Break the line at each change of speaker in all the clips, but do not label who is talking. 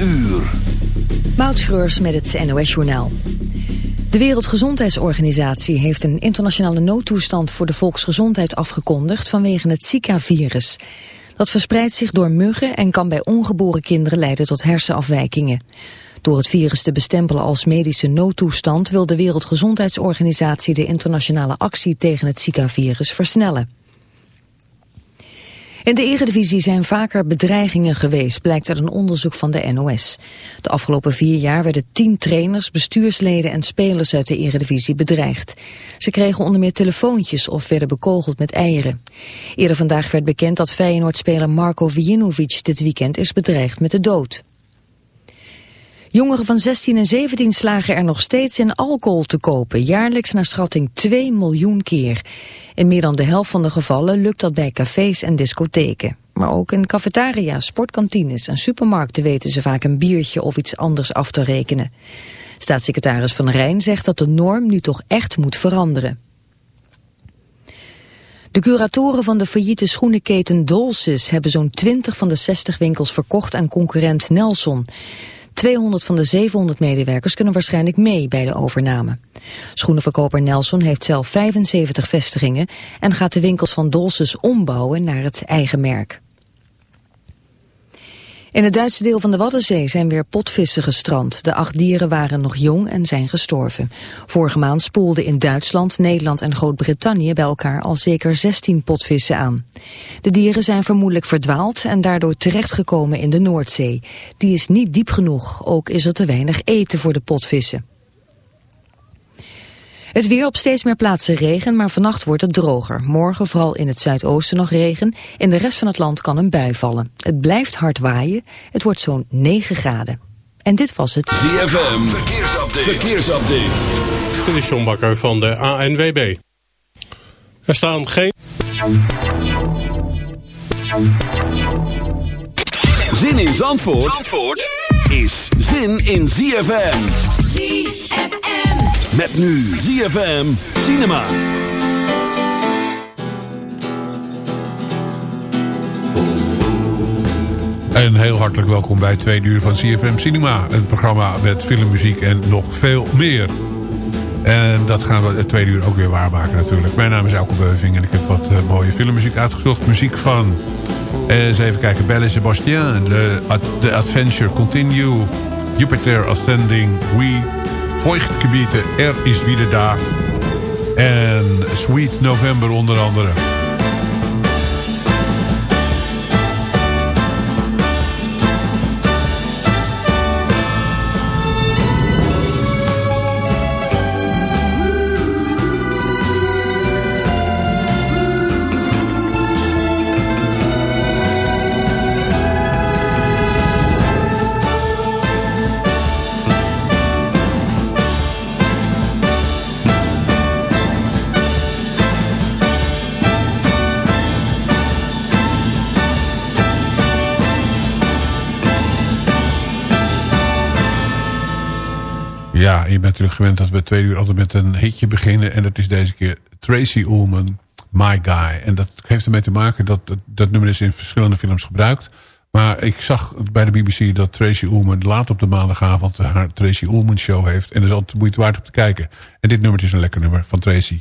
uur.
Met het NOS-journaal. De Wereldgezondheidsorganisatie heeft een internationale noodtoestand voor de volksgezondheid afgekondigd vanwege het Zika-virus. Dat verspreidt zich door muggen en kan bij ongeboren kinderen leiden tot hersenafwijkingen. Door het virus te bestempelen als medische noodtoestand wil de Wereldgezondheidsorganisatie de internationale actie tegen het Zika-virus versnellen. In de eredivisie zijn vaker bedreigingen geweest, blijkt uit een onderzoek van de NOS. De afgelopen vier jaar werden tien trainers, bestuursleden en spelers uit de eredivisie bedreigd. Ze kregen onder meer telefoontjes of werden bekogeld met eieren. Eerder vandaag werd bekend dat Feyenoord-speler Marko Vijinovic dit weekend is bedreigd met de dood. Jongeren van 16 en 17 slagen er nog steeds in alcohol te kopen, jaarlijks naar schatting 2 miljoen keer. In meer dan de helft van de gevallen lukt dat bij cafés en discotheken. Maar ook in cafetaria's, sportkantines en supermarkten weten ze vaak een biertje of iets anders af te rekenen. Staatssecretaris Van Rijn zegt dat de norm nu toch echt moet veranderen. De curatoren van de failliete schoenenketen Dolces hebben zo'n 20 van de 60 winkels verkocht aan concurrent Nelson. 200 van de 700 medewerkers kunnen waarschijnlijk mee bij de overname. Schoenenverkoper Nelson heeft zelf 75 vestigingen en gaat de winkels van Dolces ombouwen naar het eigen merk. In het Duitse deel van de Waddenzee zijn weer potvissen gestrand. De acht dieren waren nog jong en zijn gestorven. Vorige maand spoelden in Duitsland, Nederland en Groot-Brittannië bij elkaar al zeker 16 potvissen aan. De dieren zijn vermoedelijk verdwaald en daardoor terechtgekomen in de Noordzee. Die is niet diep genoeg, ook is er te weinig eten voor de potvissen. Het weer op steeds meer plaatsen regen, maar vannacht wordt het droger. Morgen vooral in het zuidoosten nog regen. In de rest van het land kan een bui vallen. Het blijft hard waaien. Het wordt zo'n 9 graden. En dit was het...
ZFM, verkeersupdate. verkeersupdate.
Dit is John Bakker van de ANWB. Er staan geen...
Zin in Zandvoort, Zandvoort? is zin in ZFM.
ZFM.
Met nu ZFM Cinema.
En heel hartelijk welkom bij Tweede Uur van CFM Cinema. Een programma met filmmuziek en nog veel meer. En dat gaan we het tweede uur ook weer waarmaken natuurlijk. Mijn naam is Elke Beuving en ik heb wat uh, mooie filmmuziek uitgezocht. Muziek van, uh, eens even kijken, Belle Sebastien, The Adventure Continue, Jupiter Ascending, We Feuchtgebiete, Er is wieder da. En Sweet November onder andere. Terug gewend dat we twee uur altijd met een hitje beginnen. En dat is deze keer Tracy Ullman, My Guy. En dat heeft ermee te maken dat dat, nummer is in verschillende films gebruikt. Maar ik zag bij de BBC dat Tracy Ullman laat op de maandagavond haar Tracy Ullman show heeft. En dat is altijd moeite waard om te kijken. En dit nummer is een lekker nummer van Tracy.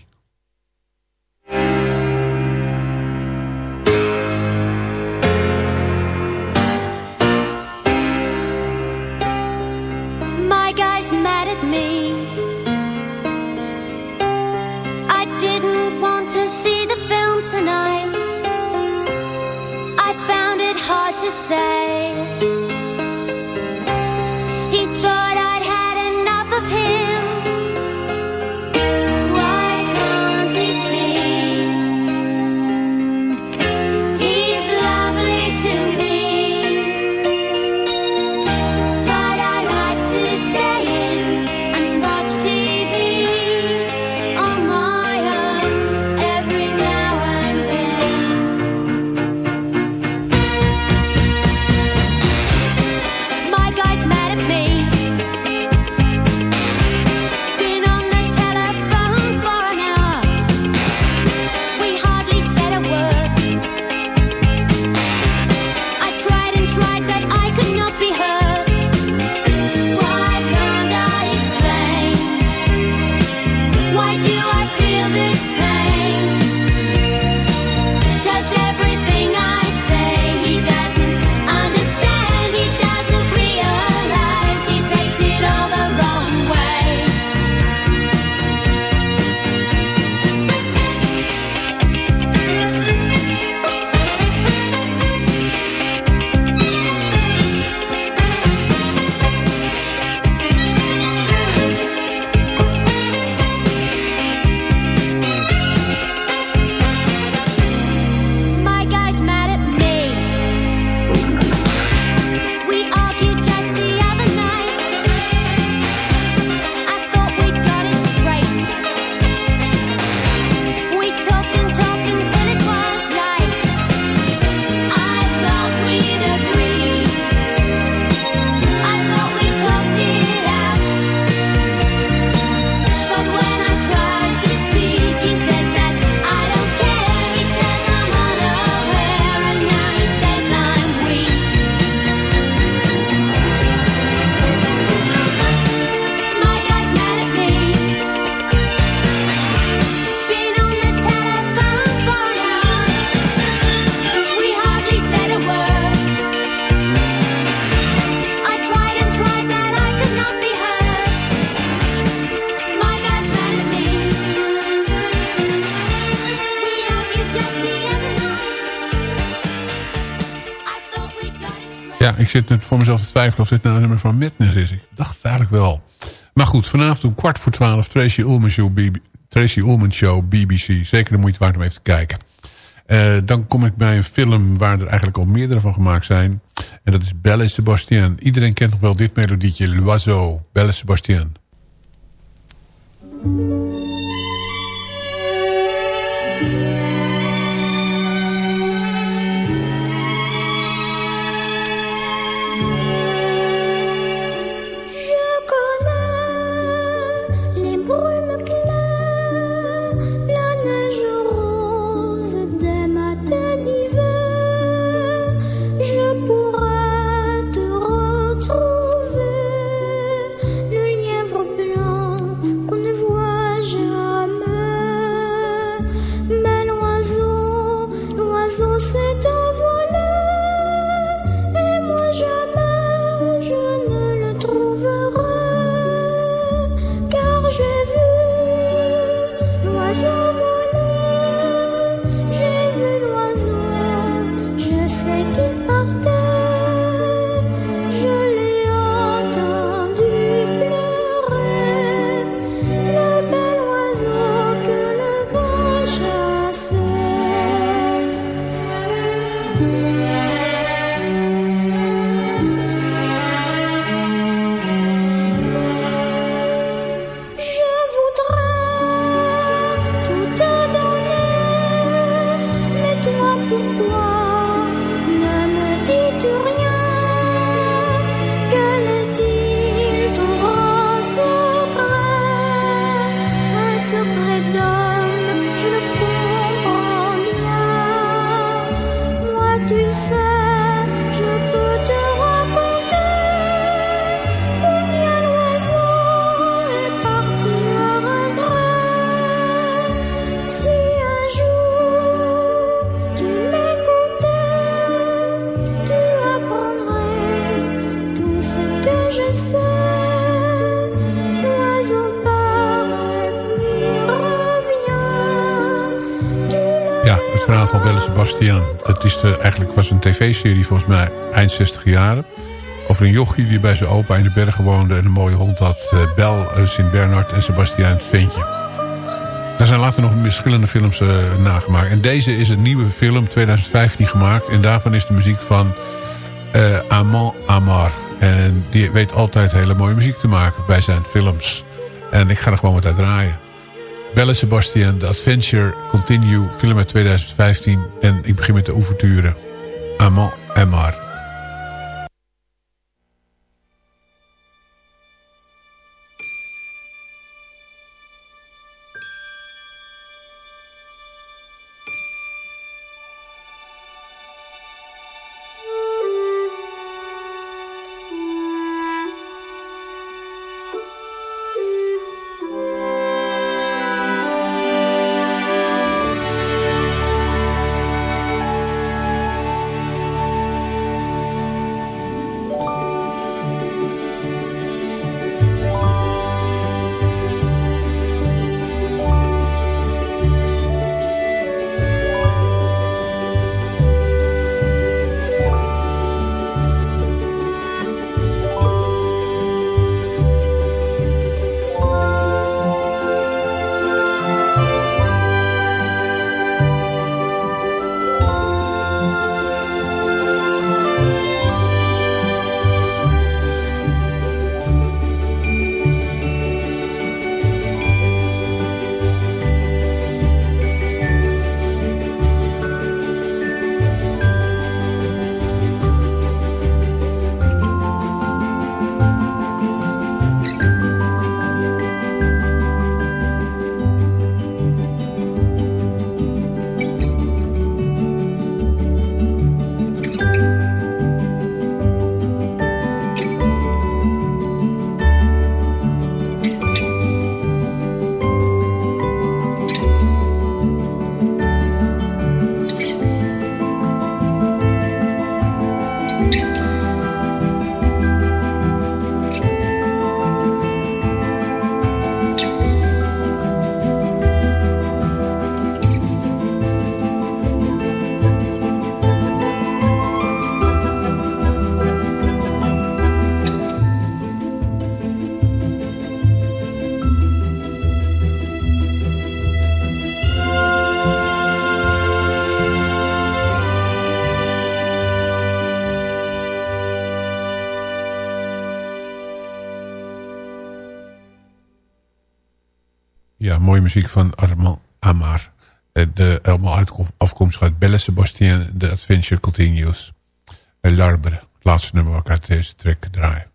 Ik zit net voor mezelf te twijfelen of dit nou een nummer van Madness is. Ik dacht het eigenlijk wel. Maar goed, vanavond om kwart voor twaalf Tracy Ullman Show, BBC. Zeker de moeite waard om even te kijken. Uh, dan kom ik bij een film waar er eigenlijk al meerdere van gemaakt zijn. En dat is Belle et. Iedereen kent nog wel dit melodietje, L'Oiseau, Belle et. Sebastian. Het is eigenlijk was een tv-serie volgens mij eind 60 jaren. Over een jochie die bij zijn opa in de bergen woonde... en een mooie hond had, uh, Bel, uh, Sint-Bernard en Sebastian het Ventje. Daar zijn later nog verschillende films uh, nagemaakt. En deze is een nieuwe film, 2015 gemaakt. En daarvan is de muziek van Amand Amar. En die weet altijd hele mooie muziek te maken bij zijn films. En ik ga er gewoon wat uit draaien. Belle Sebastian, The Adventure Continue, film uit 2015. En ik begin met de ouverture. Amant en.
Muziek van Armand Amar. Eh, de, allemaal afkomstig uit Belle Sebastien. The Adventure Continues. L'arbre, het laatste nummer wat ik uit deze track draai.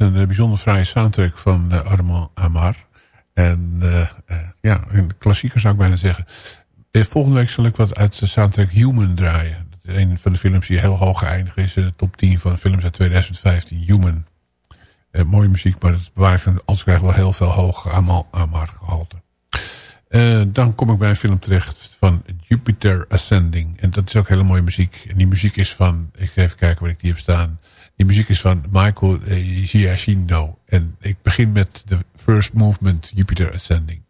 Is een eh, bijzonder fraaie soundtrack van uh, Armand Amar. En uh, ja, een klassieker zou ik bijna zeggen. volgende week zal ik wat uit de soundtrack Human draaien. Dat een van de films die heel hoog geëindigd is. in de top 10 van films uit 2015, Human. mooie muziek, maar het bewaar ik als krijg wel heel veel hoog Amar gehalte. dan kom ik bij een film terecht van Jupiter Ascending. En dat is ook hele mooie muziek. En die muziek is van, ik ga even kijken waar ik die heb staan... Die muziek is van Michael Giacchino. En ik begin met de first movement Jupiter Ascending.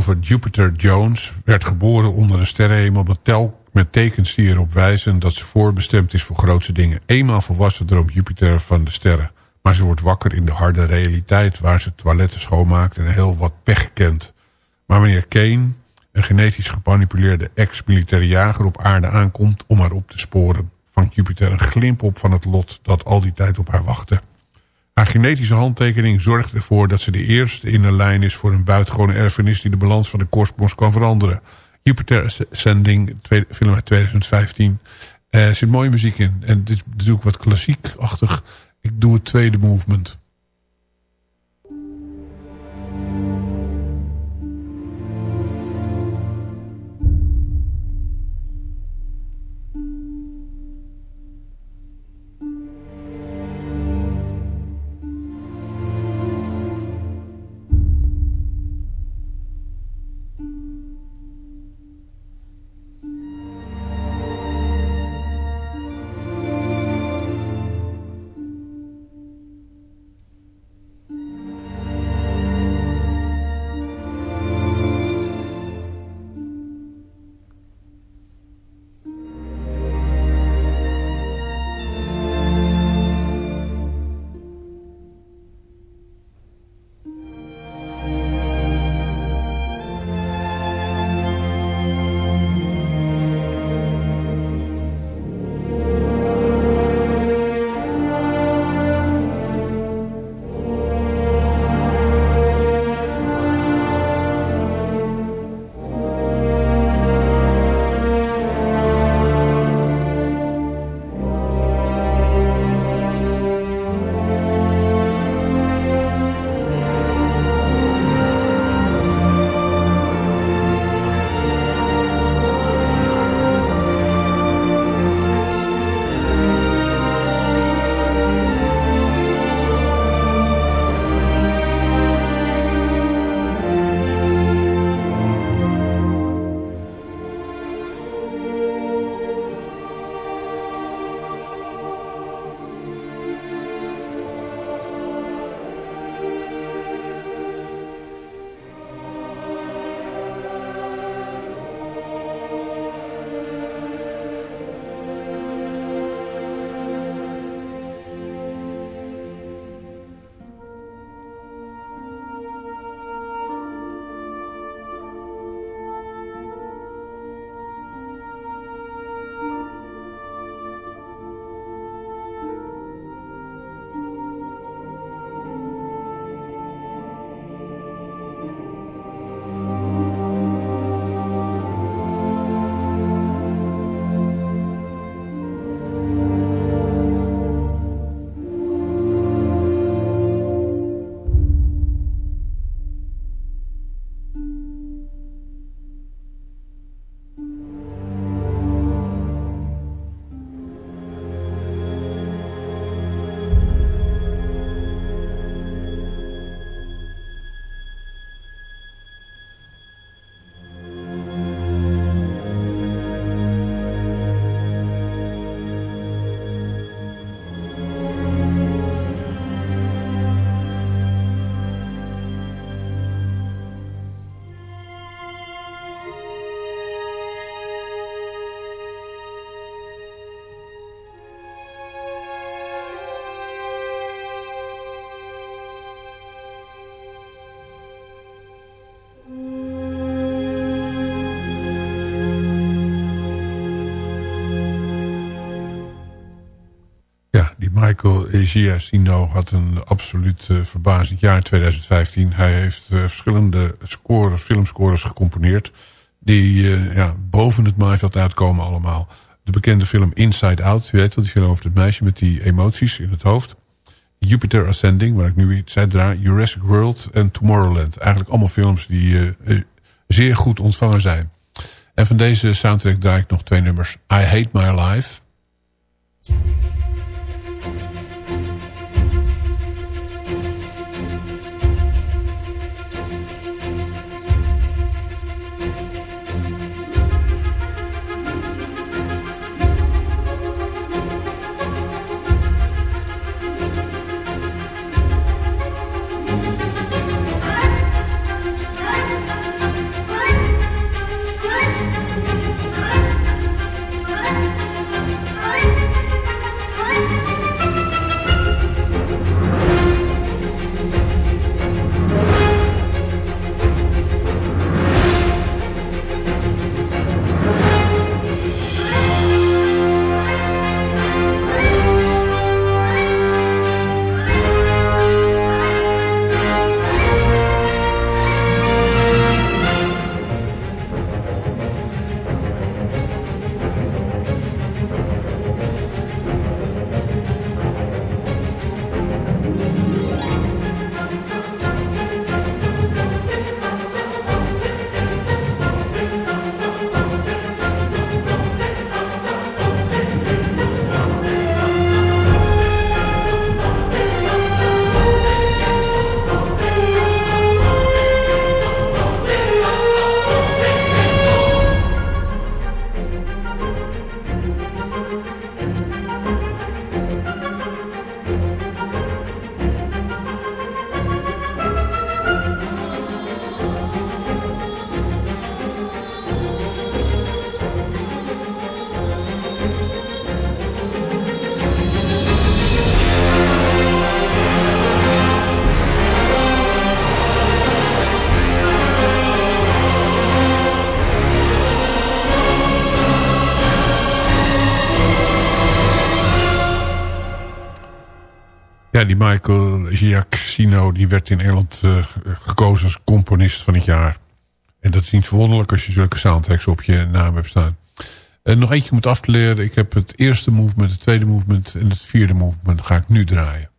Over Jupiter Jones. Werd geboren onder een sterrenhemel met, tel, met tekens die erop wijzen... dat ze voorbestemd is voor grootse dingen. Eenmaal volwassen droomt Jupiter van de sterren. Maar ze wordt wakker in de harde realiteit... waar ze toiletten schoonmaakt en heel wat pech kent. Maar wanneer Kane, een genetisch gemanipuleerde ex-militaire jager... op aarde aankomt om haar op te sporen... vangt Jupiter een glimp op van het lot dat al die tijd op haar wachtte. Haar genetische handtekening zorgt ervoor dat ze de eerste in de lijn is... voor een buitengewone erfenis die de balans van de kosmos kan veranderen. Jupiter Ascending, film uit 2015. Er zit mooie muziek in. En dit is natuurlijk wat klassiek-achtig. Ik doe het tweede movement. Michael Giacchino had een absoluut uh, verbazend jaar in 2015. Hij heeft uh, verschillende scores, filmscores gecomponeerd... die uh, ja, boven het maaiveld uitkomen allemaal. De bekende film Inside Out, je weet wel, die film over het meisje met die emoties in het hoofd. Jupiter Ascending, waar ik nu iets draai. Jurassic World en Tomorrowland. Eigenlijk allemaal films die zeer goed ontvangen zijn. En van deze soundtrack draai ik nog twee nummers. I Hate My Life... Ja, die Michael Giacchino die werd in Engeland uh, gekozen als componist van het jaar. En dat is niet verwonderlijk als je zulke soundtracks op je naam hebt staan. Uh, nog eentje moet af te leren. Ik heb het eerste movement, het tweede movement en het vierde movement ga ik nu draaien.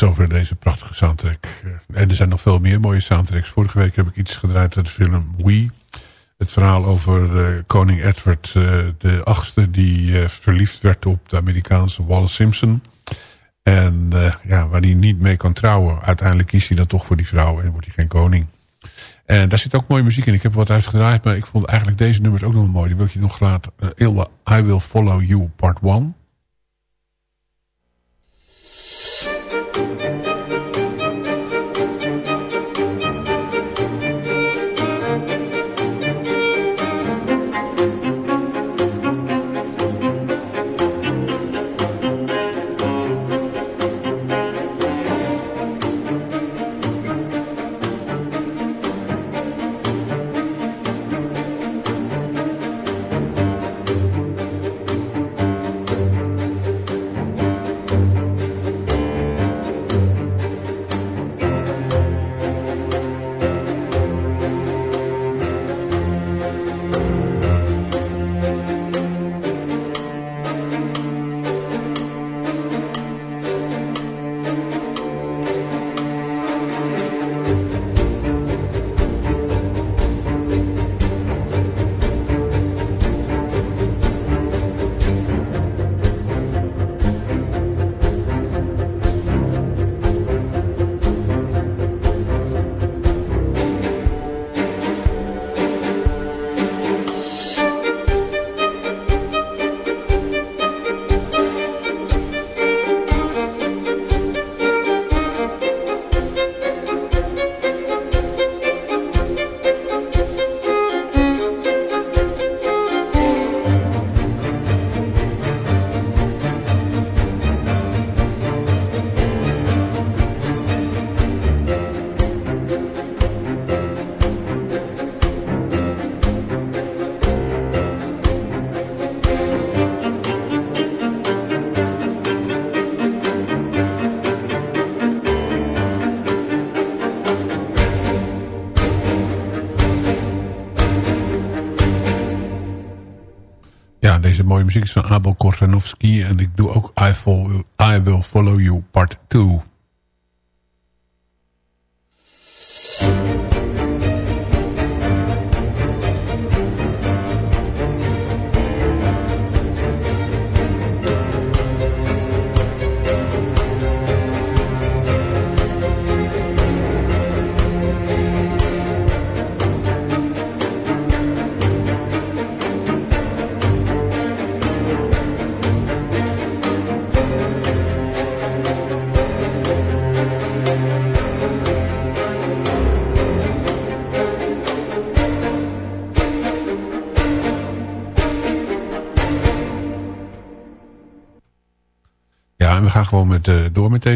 Zover deze prachtige soundtrack. En er zijn nog veel meer mooie soundtracks. Vorige week heb ik iets gedraaid uit de film We. Het verhaal over uh, koning Edward uh, de achtste... die verliefd werd op de Amerikaanse Wallace Simpson. En ja, waar hij niet mee kan trouwen. Uiteindelijk kiest hij dan toch voor die vrouw en wordt hij geen koning. En daar zit ook mooie muziek in. Ik heb wat uitgedraaid, maar ik vond eigenlijk deze nummers ook nog mooi. Die wil je nog laten. I Will Follow You Part 1. Mooie muziek is van Abel Korsanovski. En ik doe ook I, Follow, I Will Follow You Part 2.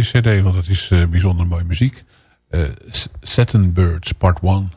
Cd, want het is uh, bijzonder mooie muziek. Uh, Satin Birds Part 1.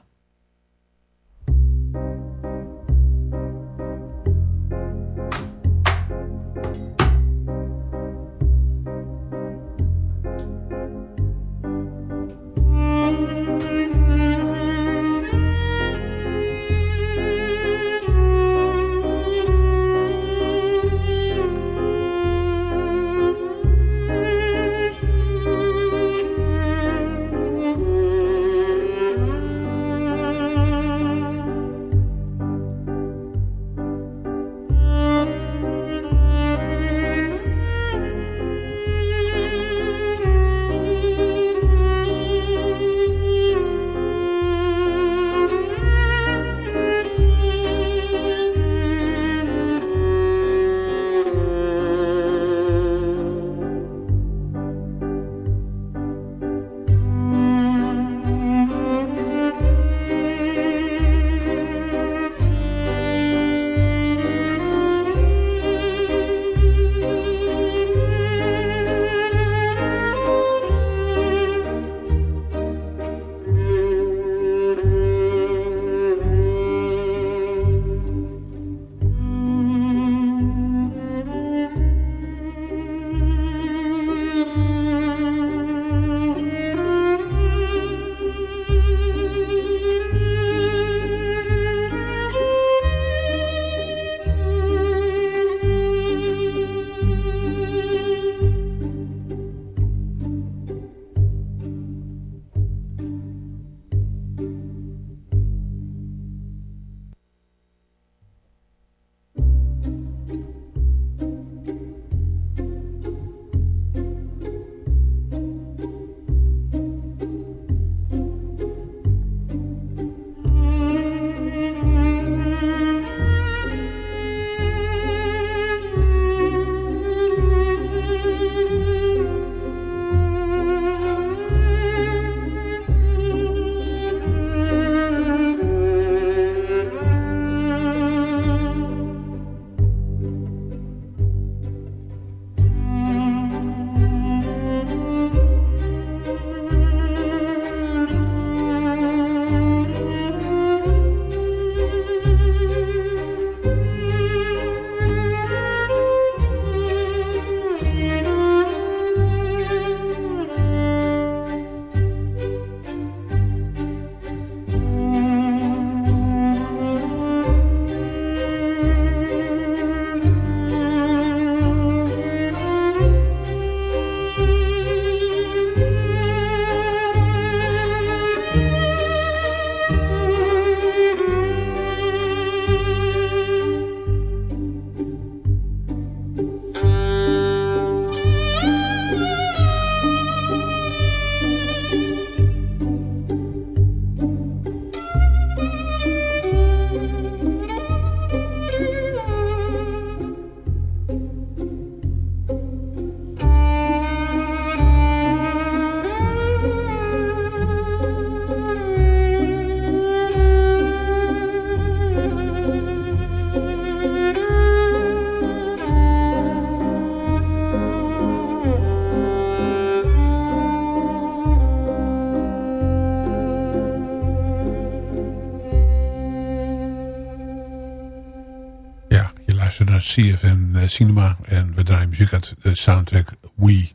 CFM eh, Cinema. En we draaien muziek uit de soundtrack We.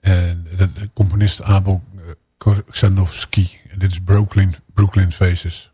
En de, componist Abel eh, Korsanovski. En dit is Brooklyn, Brooklyn Faces.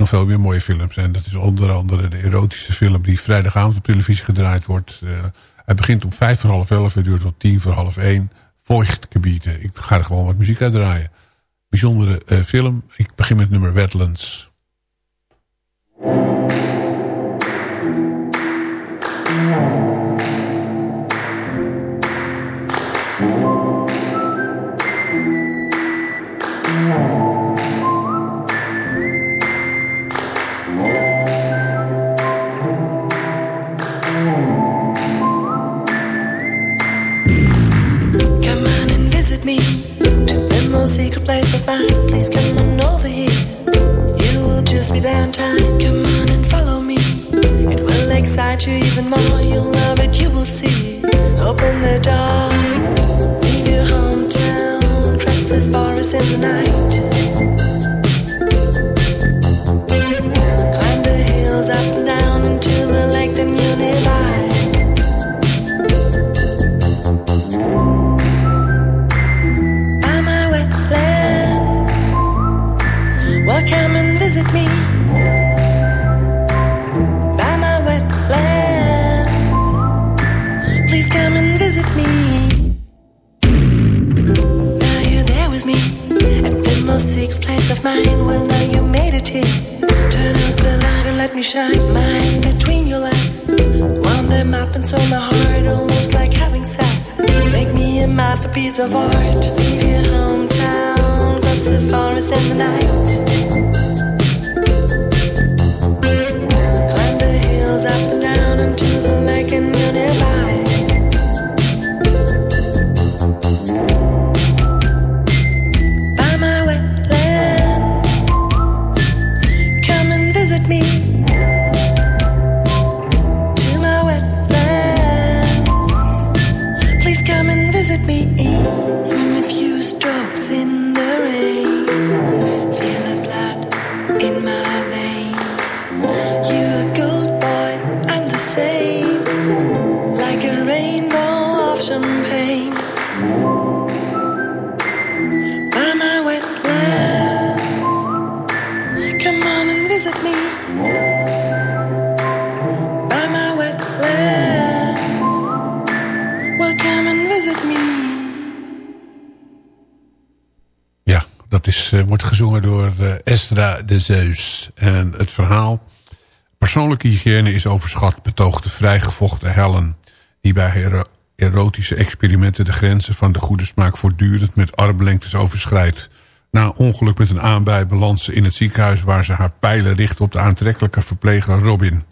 Nog veel meer mooie films. En dat is onder andere de erotische film die vrijdagavond op televisie gedraaid wordt. Uh, hij begint om vijf voor half elf en duurt tot tien voor half één. Feuchtgebieden. Ik ga er gewoon wat muziek uitdraaien. Bijzondere uh, film. Ik begin met nummer Wetlands. Please come on over here. You will just be there on time. Come on and follow me. It will excite you even more. of art. Eh, wordt gezongen door Estra de Zeus. En het verhaal... Persoonlijke hygiëne is overschat, betoogt de vrijgevochten Helen... die bij erotische experimenten de grenzen van de goede smaak... voortdurend met armlengtes overschrijdt. Na ongeluk met een aanbij belandt ze in het ziekenhuis... waar ze haar pijlen richt op de aantrekkelijke verpleger Robin.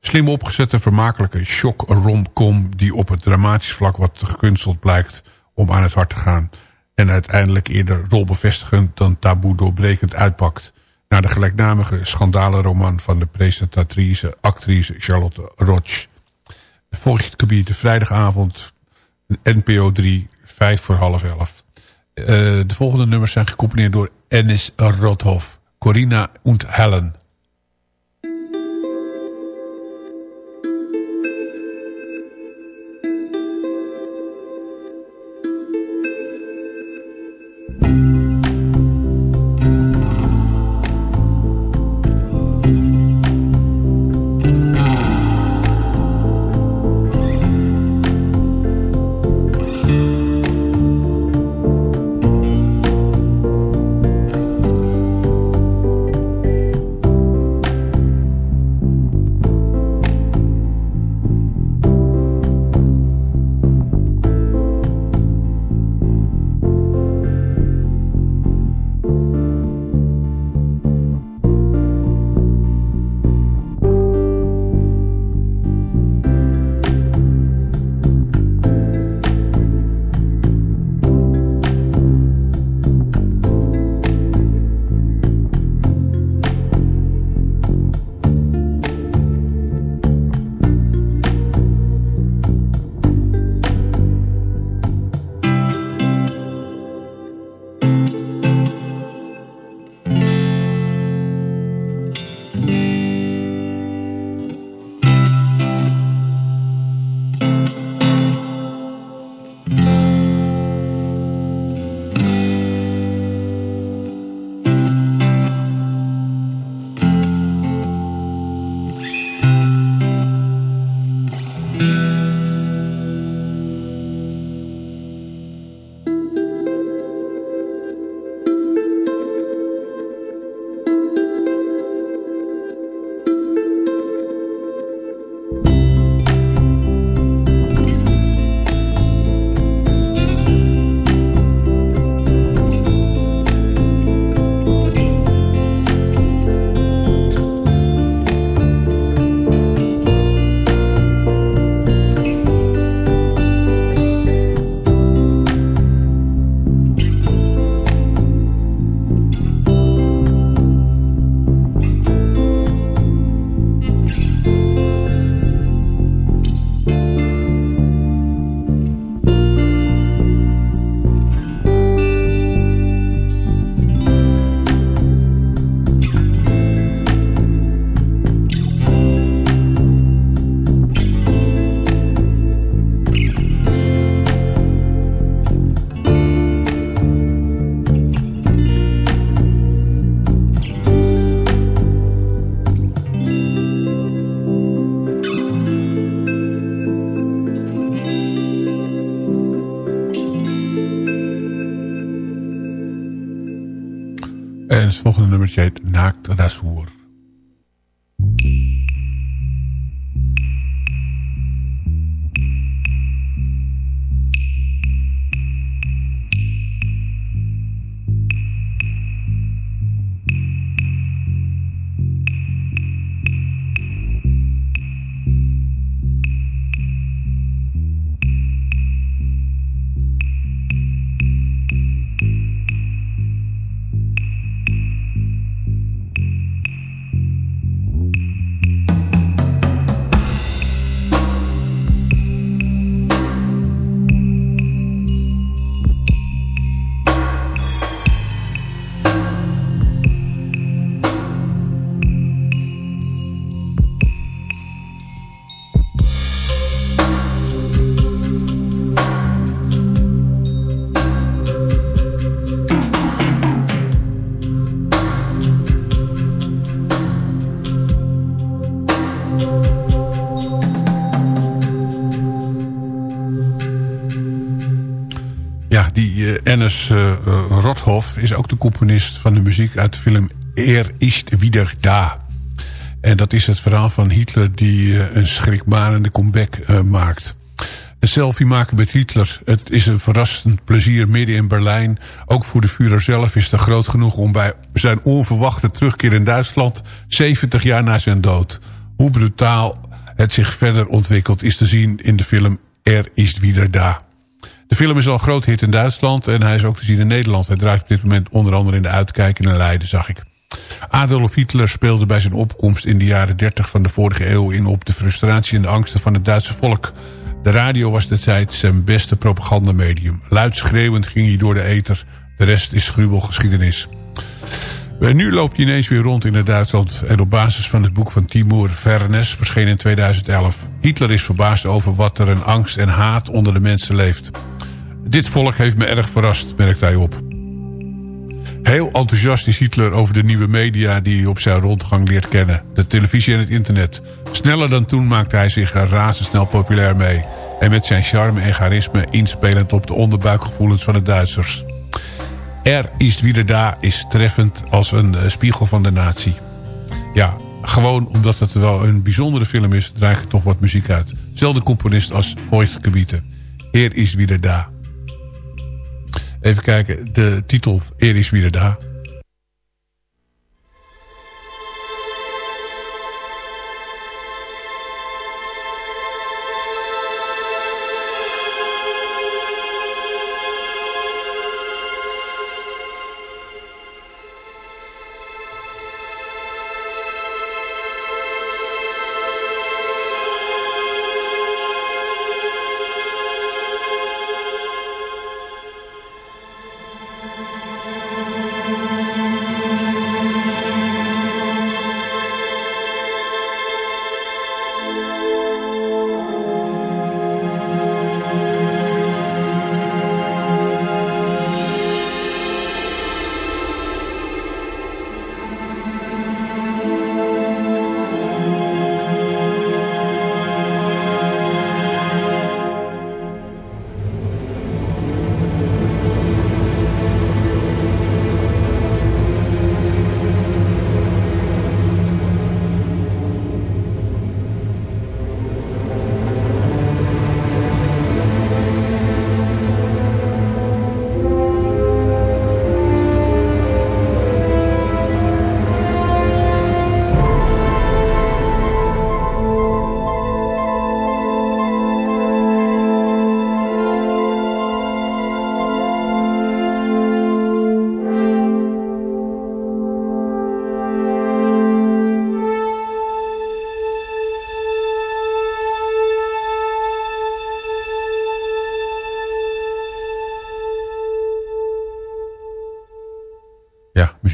Slim opgezette, vermakelijke shock romcom... die op het dramatisch vlak wat gekunsteld blijkt om aan het hart te gaan en uiteindelijk eerder rolbevestigend dan taboe doorbrekend uitpakt. Naar de gelijknamige schandalenroman van de presentatrice, actrice Charlotte Roch. Volgt gebied de vrijdagavond, NPO 3, 5 voor half 11. Uh, de volgende nummers zijn gecomponeerd door Ennis Rothoff, Corina und Helen.
Het volgende nummertje heet Naakt Rassoer. Ennis uh, Rothoff is ook de componist van de muziek uit de film Er ist wieder da. En dat is het verhaal van Hitler die uh, een schrikbarende comeback maakt. Een selfie maken met Hitler. Het is een verrassend plezier midden in Berlijn. Ook voor de Führer zelf is het groot genoeg om bij zijn onverwachte terugkeer in Duitsland... 70 jaar na zijn dood. Hoe brutaal het zich verder ontwikkelt is te zien in de film Er ist wieder da. De film is al een groot hit in Duitsland en hij is ook te zien in Nederland. Hij draait op dit moment onder andere in de uitkijken naar Leiden, zag ik. Adolf Hitler speelde bij zijn opkomst in de jaren 30 van de vorige eeuw in op de frustratie en de angsten van het Duitse volk. De radio was destijds zijn beste propagandamedium. Luid schreeuwend ging hij door de ether. De rest is gruwelgeschiedenis. En nu loopt hij ineens weer rond in het Duitsland. En op basis van het boek van Timur Vernes verscheen in 2011. Hitler is verbaasd over wat er een angst en haat onder de mensen leeft. Dit volk heeft me erg verrast, merkt hij op. Heel enthousiast is Hitler over de nieuwe media die hij op zijn rondgang leert kennen. De televisie en het internet. Sneller dan toen maakte hij zich razendsnel populair mee. En met zijn charme en charisme inspelend op de onderbuikgevoelens van de Duitsers. Er is wieder daar is treffend als een eh, spiegel van de natie. Ja, gewoon omdat het wel een bijzondere film is... draag ik toch wat muziek uit. Zelfde componist als Feuchtgebieten. Er is wieder daar. Even kijken, de titel Er is wieder daar.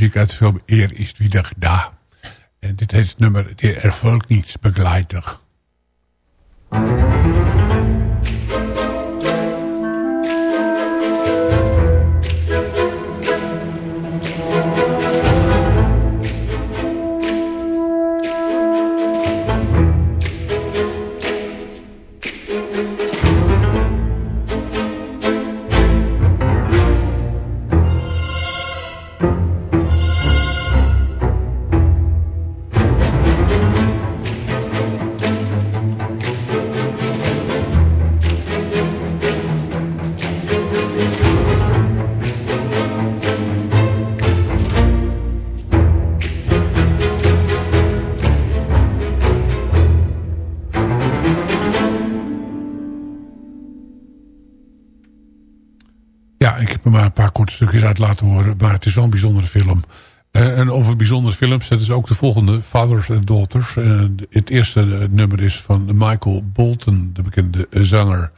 Muziek uit de film Eer is wieder da. En dit heet het nummer De Erfolgnietsbegleiter.
ik horen. Maar het is wel een bijzondere film. Uh, en over bijzondere films, dat is ook de volgende, Fathers and Daughters. Uh, het eerste nummer is van Michael Bolton, de bekende zanger.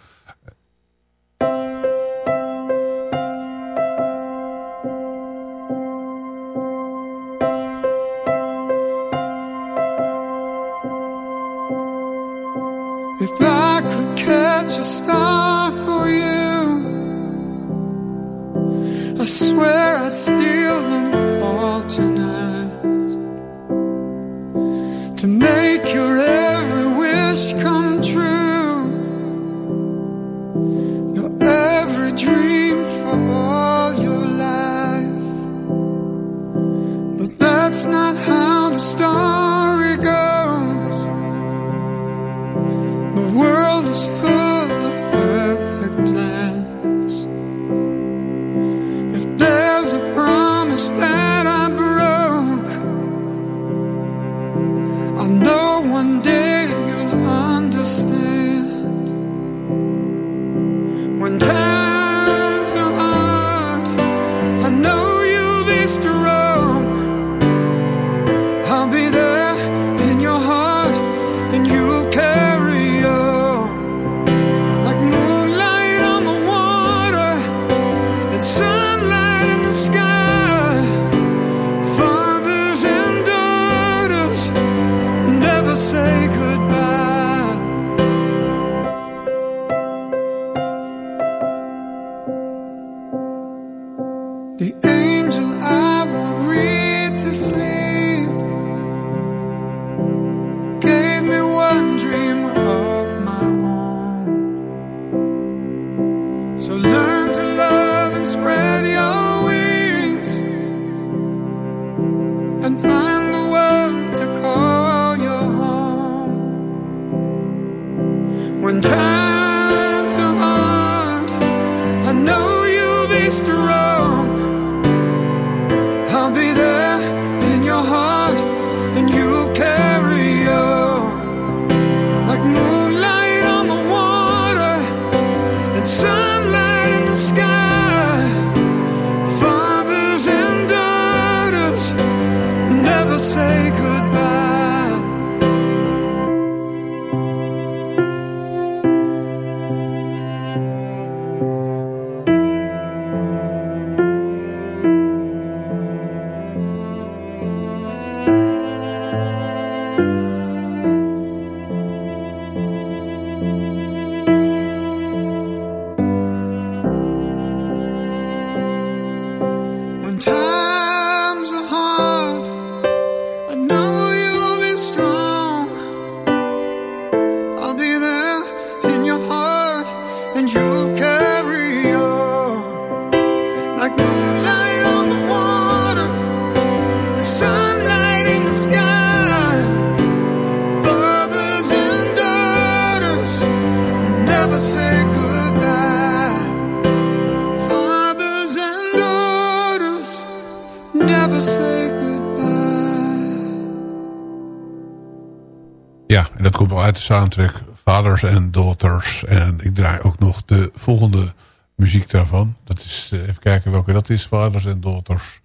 Soundtrack Fathers and Daughters. En ik draai ook nog de volgende muziek daarvan. Dat is, uh, even kijken welke dat is. Fathers and Daughters.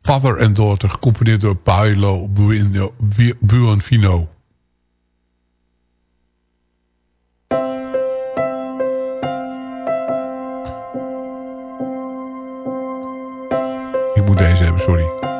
Father and Daughter, gecomponeerd door Paolo Buonfino. Ik moet deze hebben, sorry.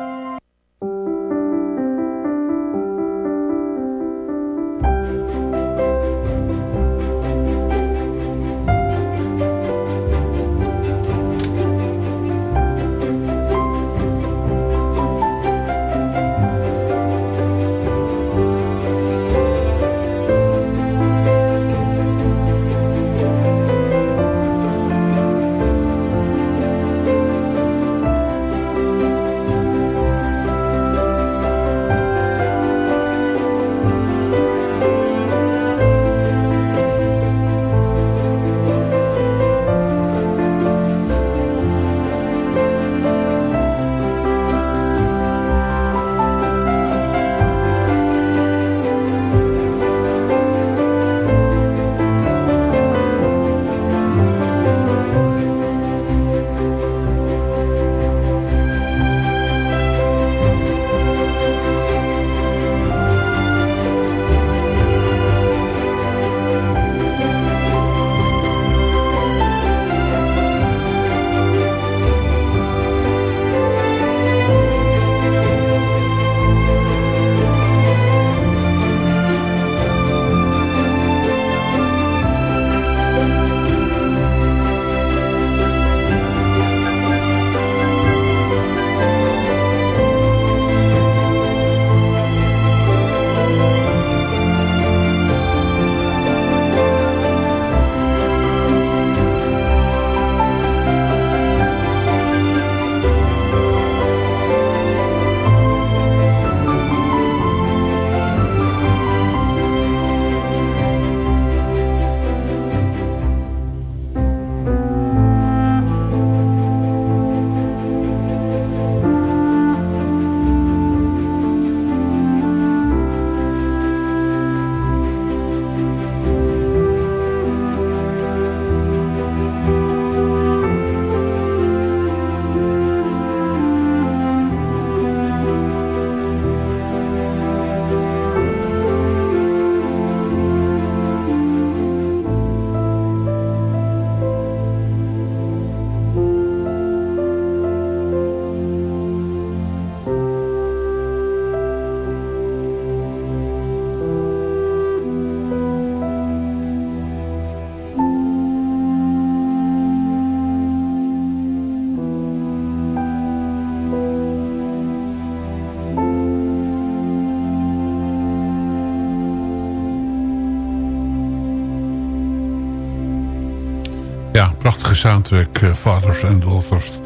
Soundtrack. Uh, Fathers and Daughters.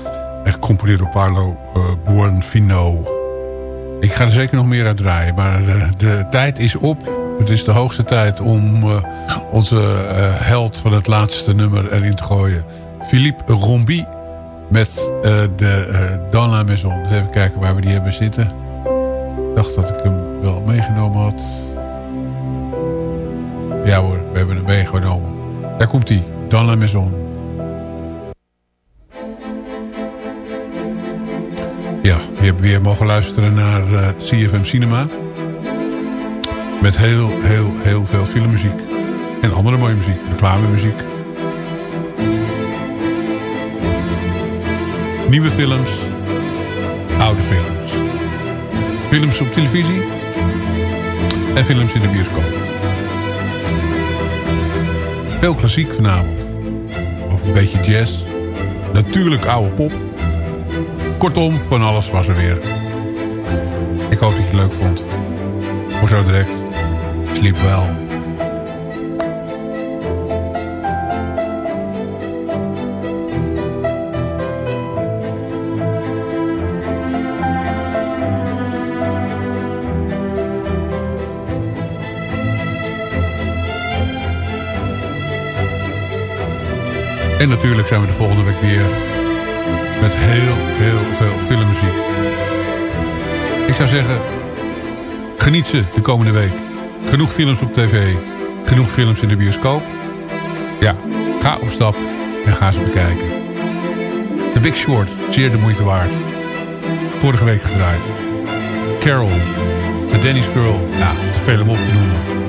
Gecomponeerd door Paolo uh, Buonfino. Ik ga er zeker nog meer uit draaien. Maar uh, de tijd is op. Het is de hoogste tijd om onze held van het laatste nummer erin te gooien. Philippe Rombi. Met de Dans la Maison. Dus even kijken waar we die hebben zitten. Ik dacht dat ik hem wel meegenomen had. Ja hoor, we hebben hem meegenomen. Daar komt hij. Dans la Maison. Weer mogen luisteren naar uh, CFM Cinema. Met heel, heel, heel veel filmmuziek. En andere mooie muziek. Reclamemuziek. Nieuwe films. Oude films. Films op televisie. En films in de bioscoop. Veel klassiek vanavond. Of een beetje jazz. Natuurlijk oude pop. Kortom, van alles was er weer. Ik hoop dat je het leuk vond. Voor zo direct. Sliep wel. En natuurlijk zijn we de volgende week weer met heel, heel veel filmmuziek. Ik zou zeggen, geniet ze de komende week. Genoeg films op tv, genoeg films in de bioscoop. Ja, ga op stap en ga ze bekijken. The Big Short, zeer de moeite waard. Vorige week gedraaid. Carol, The Danny's Girl, ja, veel om op te noemen.